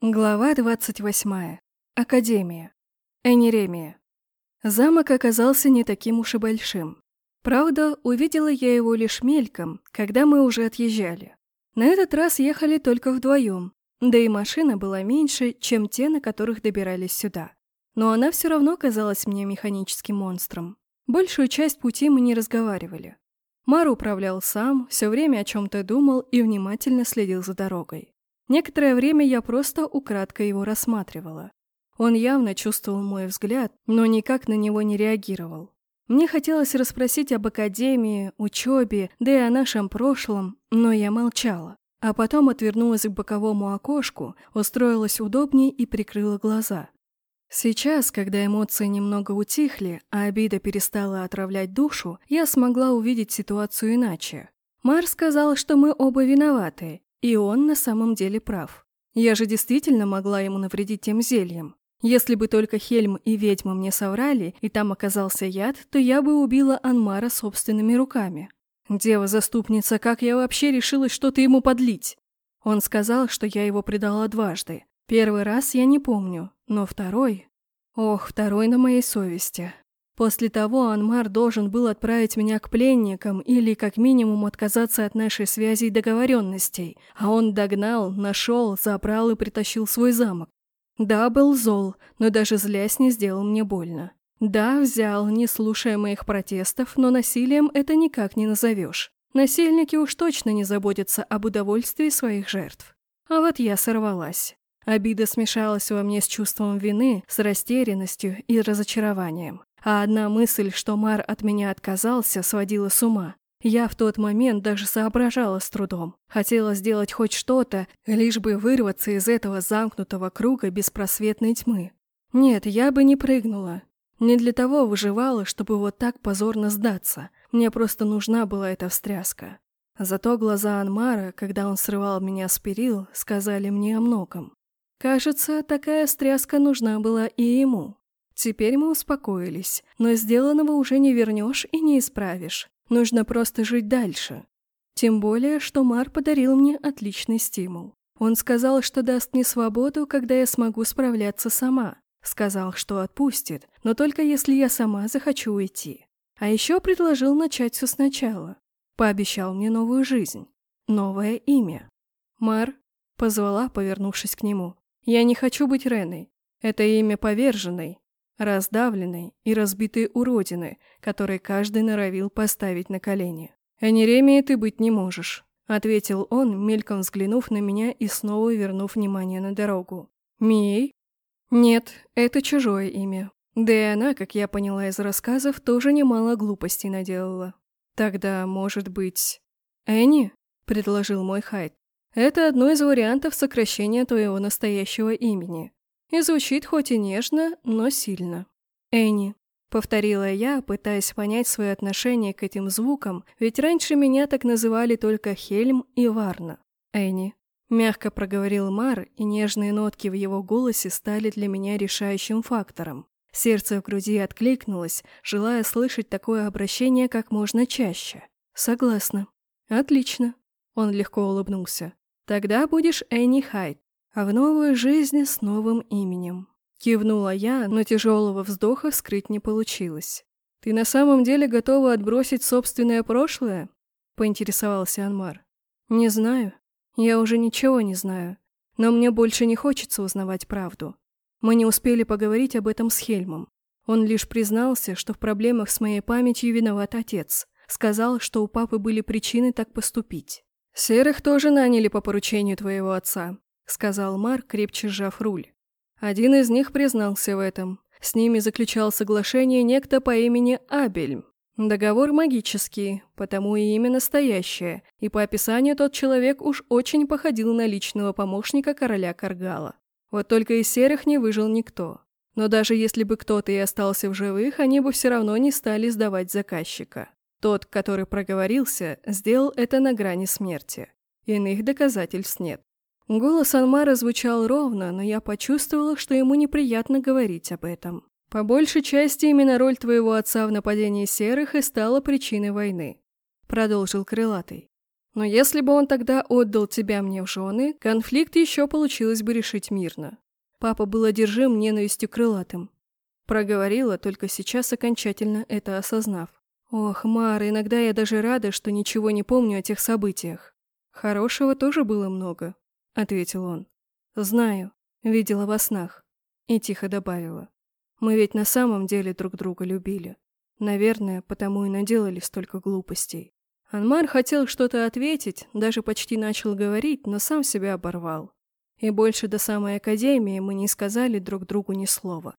Глава 28. Академия. Энеремия. Замок оказался не таким уж и большим. Правда, увидела я его лишь мельком, когда мы уже отъезжали. На этот раз ехали только вдвоем, да и машина была меньше, чем те, на которых добирались сюда. Но она все равно казалась мне механическим монстром. Большую часть пути мы не разговаривали. Мар управлял сам, все время о чем-то думал и внимательно следил за дорогой. Некоторое время я просто украдкой его рассматривала. Он явно чувствовал мой взгляд, но никак на него не реагировал. Мне хотелось расспросить об академии, учебе, да и о нашем прошлом, но я молчала. А потом отвернулась к боковому окошку, устроилась удобнее и прикрыла глаза. Сейчас, когда эмоции немного утихли, а обида перестала отравлять душу, я смогла увидеть ситуацию иначе. Мар сказал, что мы оба виноваты, и он на самом деле прав. Я же действительно могла ему навредить тем зельем. Если бы только Хельм и ведьма мне соврали, и там оказался яд, то я бы убила Анмара собственными руками. Дева-заступница, как я вообще решилась что-то ему подлить? Он сказал, что я его предала дважды. Первый раз я не помню, но второй... Ох, второй на моей совести. После того Анмар должен был отправить меня к пленникам или как минимум отказаться от нашей связи и договоренностей, а он догнал, нашел, забрал и притащил свой замок. Да, был зол, но даже злясь не сделал мне больно. Да, взял, не слушая моих протестов, но насилием это никак не назовешь. Насильники уж точно не заботятся об удовольствии своих жертв. А вот я сорвалась. Обида смешалась во мне с чувством вины, с растерянностью и разочарованием. А одна мысль, что Мар от меня отказался, сводила с ума. Я в тот момент даже соображала с трудом. Хотела сделать хоть что-то, лишь бы вырваться из этого замкнутого круга беспросветной тьмы. Нет, я бы не прыгнула. Не для того выживала, чтобы вот так позорно сдаться. Мне просто нужна была эта встряска. Зато глаза Анмара, когда он срывал меня с перил, сказали мне о многом. Кажется, такая встряска нужна была и ему. Теперь мы успокоились, но сделанного уже не вернешь и не исправишь. Нужно просто жить дальше. Тем более, что Мар подарил мне отличный стимул. Он сказал, что даст мне свободу, когда я смогу справляться сама. Сказал, что отпустит, но только если я сама захочу уйти. А еще предложил начать все сначала. Пообещал мне новую жизнь. Новое имя. Мар позвала, повернувшись к нему. «Я не хочу быть Реной. Это имя поверженной, раздавленной и разбитой уродины, которой каждый норовил поставить на колени. «Энеремией ты быть не можешь», — ответил он, мельком взглянув на меня и снова вернув внимание на дорогу. «Мией?» «Нет, это чужое имя. Да и она, как я поняла из рассказов, тоже немало глупостей наделала. Тогда, может быть...» «Энни?» — предложил мой Хайд. «Это одно из вариантов сокращения твоего настоящего имени. И звучит хоть и нежно, но сильно. «Энни», — повторила я, пытаясь понять свое отношение к этим звукам, ведь раньше меня так называли только Хельм и Варна. «Энни», — мягко проговорил Мар, и нежные нотки в его голосе стали для меня решающим фактором. Сердце в груди откликнулось, желая слышать такое обращение как можно чаще. «Согласна». «Отлично», — он легко улыбнулся. «Тогда будешь Энни Хайт в новую жизнь с новым именем. Кивнула я, но тяжелого вздоха скрыть не получилось. «Ты на самом деле готова отбросить собственное прошлое?» — поинтересовался Анмар. «Не знаю. Я уже ничего не знаю. Но мне больше не хочется узнавать правду. Мы не успели поговорить об этом с Хельмом. Он лишь признался, что в проблемах с моей памятью виноват отец. Сказал, что у папы были причины так поступить. Серых тоже наняли по поручению твоего отца сказал Марк, крепче сжав руль. Один из них признался в этом. С ними заключал соглашение некто по имени Абель. Договор магический, потому и имя настоящее, и по описанию тот человек уж очень походил на личного помощника короля Каргала. Вот только из серых не выжил никто. Но даже если бы кто-то и остался в живых, они бы все равно не стали сдавать заказчика. Тот, который проговорился, сделал это на грани смерти. Иных доказательств нет. Голос Анмара звучал ровно, но я почувствовала, что ему неприятно говорить об этом. По большей части именно роль твоего отца в нападении серых и стала причиной войны. Продолжил Крылатый. Но если бы он тогда отдал тебя мне в жены, конфликт еще получилось бы решить мирно. Папа был одержим ненавистью крылатым. Проговорила, только сейчас окончательно это осознав. Ох, Мара, иногда я даже рада, что ничего не помню о тех событиях. Хорошего тоже было много, ответил он. Знаю, видела во снах. И тихо добавила. Мы ведь на самом деле друг друга любили. Наверное, потому и наделали столько глупостей. Анмар хотел что-то ответить, даже почти начал говорить, но сам себя оборвал. И больше до самой академии мы не сказали друг другу ни слова.